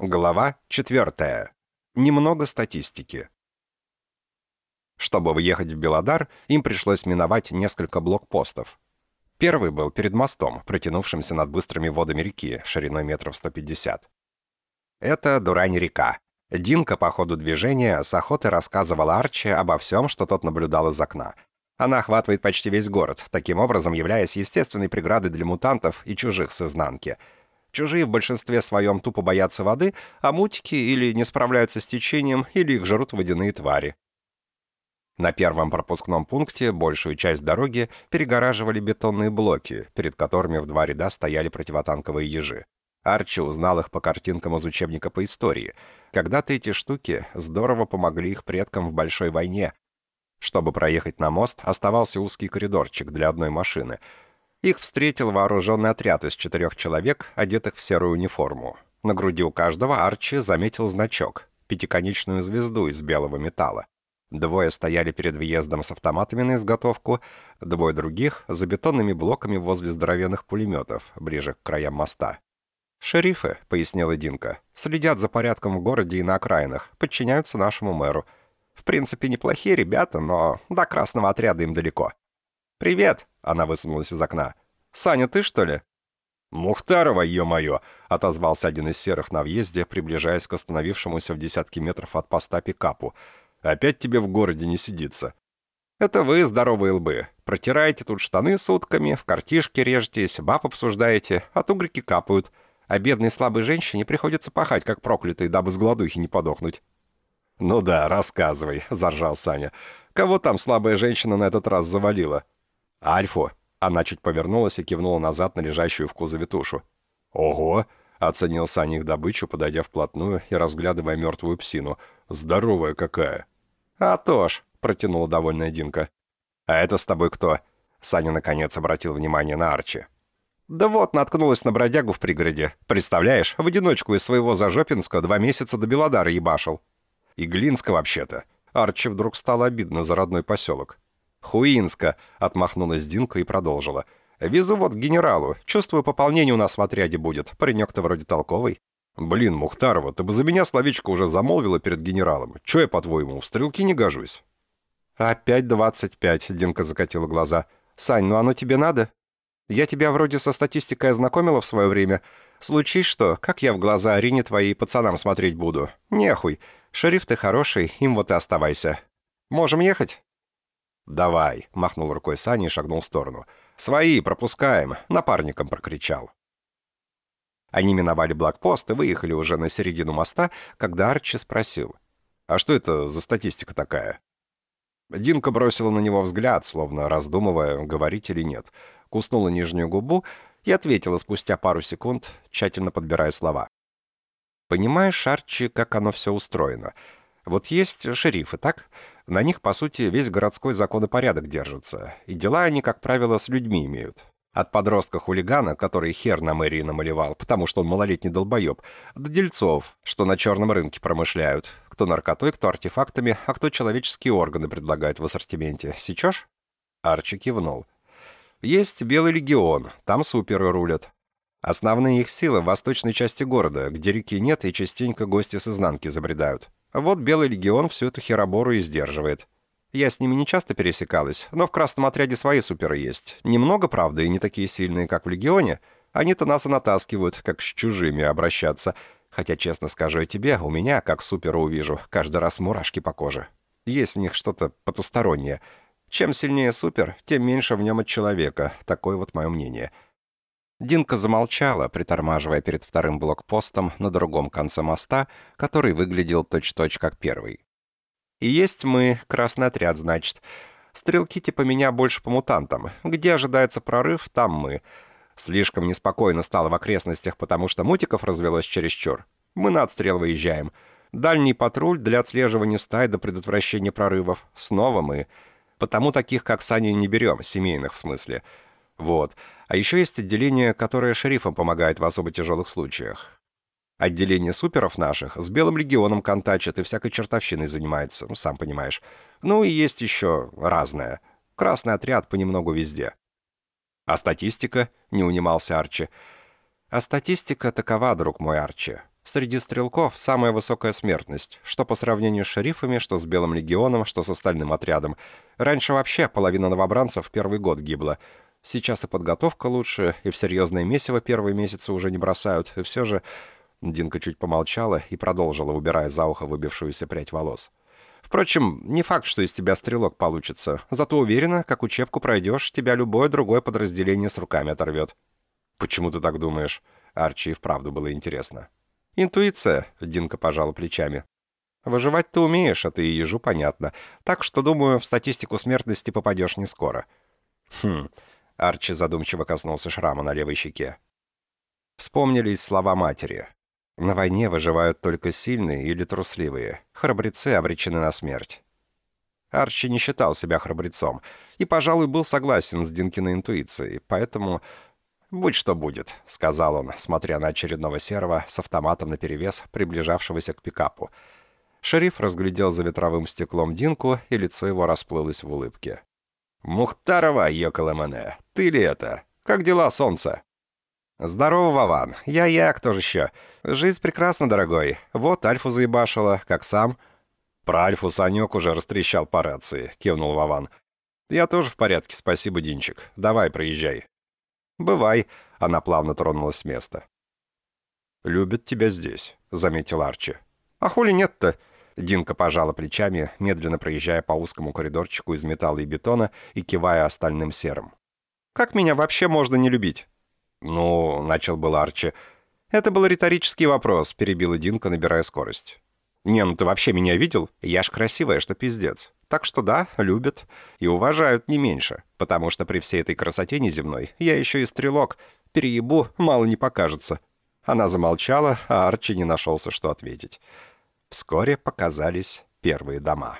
Глава 4. Немного статистики. Чтобы въехать в Белодар, им пришлось миновать несколько блокпостов. Первый был перед мостом, протянувшимся над быстрыми водами реки, шириной метров 150. Это Дурань-река. Динка по ходу движения с охотой рассказывала Арчи обо всем, что тот наблюдал из окна. Она охватывает почти весь город, таким образом являясь естественной преградой для мутантов и чужих с изнанки – Чужие в большинстве своем тупо боятся воды, а мутики или не справляются с течением, или их жрут водяные твари. На первом пропускном пункте большую часть дороги перегораживали бетонные блоки, перед которыми в два ряда стояли противотанковые ежи. Арчи узнал их по картинкам из учебника по истории. Когда-то эти штуки здорово помогли их предкам в Большой войне. Чтобы проехать на мост, оставался узкий коридорчик для одной машины — их встретил вооруженный отряд из четырех человек, одетых в серую униформу. На груди у каждого Арчи заметил значок — пятиконечную звезду из белого металла. Двое стояли перед въездом с автоматами на изготовку, двое других — за бетонными блоками возле здоровенных пулеметов, ближе к краям моста. «Шерифы», — пояснила Динка, — «следят за порядком в городе и на окраинах, подчиняются нашему мэру. В принципе, неплохие ребята, но до красного отряда им далеко». «Привет!» — она высунулась из окна. «Саня, ты что ли?» «Мухтарова, ё-моё!» — отозвался один из серых на въезде, приближаясь к остановившемуся в десятки метров от поста пикапу. «Опять тебе в городе не сидится». «Это вы, здоровые лбы. Протираете тут штаны сутками, в картишке режетесь, баб обсуждаете, а тугрики капают. А бедной слабой женщине приходится пахать, как проклятый, дабы с голодухи не подохнуть». «Ну да, рассказывай», — заржал Саня. «Кого там слабая женщина на этот раз завалила?» «Альфу!» Она чуть повернулась и кивнула назад на лежащую в кузове тушу. «Ого!» — оценил Саня их добычу, подойдя вплотную и разглядывая мертвую псину. «Здоровая какая!» «А то ж!» — протянула довольная Динка. «А это с тобой кто?» Саня, наконец, обратил внимание на Арчи. «Да вот, наткнулась на бродягу в пригороде. Представляешь, в одиночку из своего Зажопинска два месяца до Белодара ебашил. Глинска вообще-то». Арчи вдруг стало обидно за родной поселок. «Хуинска», — отмахнулась Динка и продолжила. «Везу вот к генералу. Чувствую, пополнение у нас в отряде будет. Паренек-то вроде толковый». «Блин, Мухтарова, ты бы за меня словечко уже замолвила перед генералом. Че я, по-твоему, в стрелки не гожусь?» «Опять двадцать пять», — Динка закатила глаза. «Сань, ну оно тебе надо? Я тебя вроде со статистикой ознакомила в свое время. Случись что, как я в глаза Арине твоей пацанам смотреть буду? Нехуй. Шериф ты хороший, им вот и оставайся. Можем ехать?» «Давай», — махнул рукой Саня и шагнул в сторону. «Свои, пропускаем», — напарником прокричал. Они миновали блокпост и выехали уже на середину моста, когда Арчи спросил. «А что это за статистика такая?» Динка бросила на него взгляд, словно раздумывая, говорить или нет. Куснула нижнюю губу и ответила спустя пару секунд, тщательно подбирая слова. «Понимаешь, Арчи, как оно все устроено? Вот есть шерифы, так? На них, по сути, весь городской закон и порядок держится. И дела они, как правило, с людьми имеют. От подростка-хулигана, который хер на мэрии намалевал, потому что он малолетний долбоеб, до дельцов, что на черном рынке промышляют. Кто наркотой, кто артефактами, а кто человеческие органы предлагает в ассортименте. Сечешь? Арчи кивнул. Есть Белый легион, там суперы рулят. Основные их силы в восточной части города, где реки нет и частенько гости с изнанки забредают. Вот Белый легион всю эту херобору и сдерживает. Я с ними не часто пересекалась, но в красном отряде свои суперы есть. Немного, правда, и не такие сильные, как в легионе. Они-то нас и натаскивают, как с чужими обращаться. Хотя, честно скажу я тебе, у меня, как супера увижу, каждый раз мурашки по коже. Есть в них что-то потустороннее. Чем сильнее супер, тем меньше в нем от человека. Такое вот мое мнение. — Динка замолчала, притормаживая перед вторым блокпостом на другом конце моста, который выглядел точь-точь -точь как первый. «И есть мы, красный отряд, значит. Стрелки типа меня больше по мутантам. Где ожидается прорыв, там мы. Слишком неспокойно стало в окрестностях, потому что мутиков развелось чересчур. Мы на отстрел выезжаем. Дальний патруль для отслеживания стай до предотвращения прорывов. Снова мы. Потому таких, как Саня, не берем, семейных в смысле». Вот. А еще есть отделение, которое шерифам помогает в особо тяжелых случаях. Отделение суперов наших с Белым легионом контачит и всякой чертовщиной занимается, ну, сам понимаешь. Ну и есть еще разное. Красный отряд понемногу везде. А статистика? Не унимался Арчи. А статистика такова, друг мой Арчи. Среди стрелков самая высокая смертность, что по сравнению с шерифами, что с Белым легионом, что с остальным отрядом. Раньше вообще половина новобранцев первый год гибла. Сейчас и подготовка лучше, и в серьезное месиво первые месяцы уже не бросают, и все же... Динка чуть помолчала и продолжила, убирая за ухо выбившуюся прядь волос. Впрочем, не факт, что из тебя стрелок получится. Зато уверена, как учебку пройдешь, тебя любое другое подразделение с руками оторвет. Почему ты так думаешь? Арчи и вправду было интересно. Интуиция, Динка пожала плечами. Выживать ты умеешь, а ты и ежу понятно. Так что, думаю, в статистику смертности попадешь не скоро. Хм. Арчи задумчиво коснулся шрама на левой щеке. Вспомнились слова матери. На войне выживают только сильные или трусливые. Храбрецы обречены на смерть. Арчи не считал себя храбрецом и, пожалуй, был согласен с Динкиной интуицией, поэтому... «Будь что будет», — сказал он, смотря на очередного серого с автоматом наперевес, приближавшегося к пикапу. Шериф разглядел за ветровым стеклом Динку, и лицо его расплылось в улыбке. «Мухтарова, Йоколэмэне, ты ли это? Как дела, солнце?» «Здорово, Вован. Я-я, кто же еще? Жизнь прекрасна, дорогой. Вот Альфу заебашила, как сам». «Про Альфу Санек уже растрещал по рации», — кивнул Вован. «Я тоже в порядке, спасибо, Динчик. Давай, проезжай». «Бывай», — она плавно тронулась с места. «Любят тебя здесь», — заметил Арчи. «А хули нет-то?» Динка пожала плечами, медленно проезжая по узкому коридорчику из металла и бетона и кивая остальным серым. «Как меня вообще можно не любить?» «Ну...» — начал был Арчи. «Это был риторический вопрос», — перебила Динка, набирая скорость. «Не, ну ты вообще меня видел? Я ж красивая, что пиздец. Так что да, любят. И уважают не меньше. Потому что при всей этой красоте неземной я еще и стрелок. Переебу, мало не покажется». Она замолчала, а Арчи не нашелся, что ответить. Вскоре показались первые дома.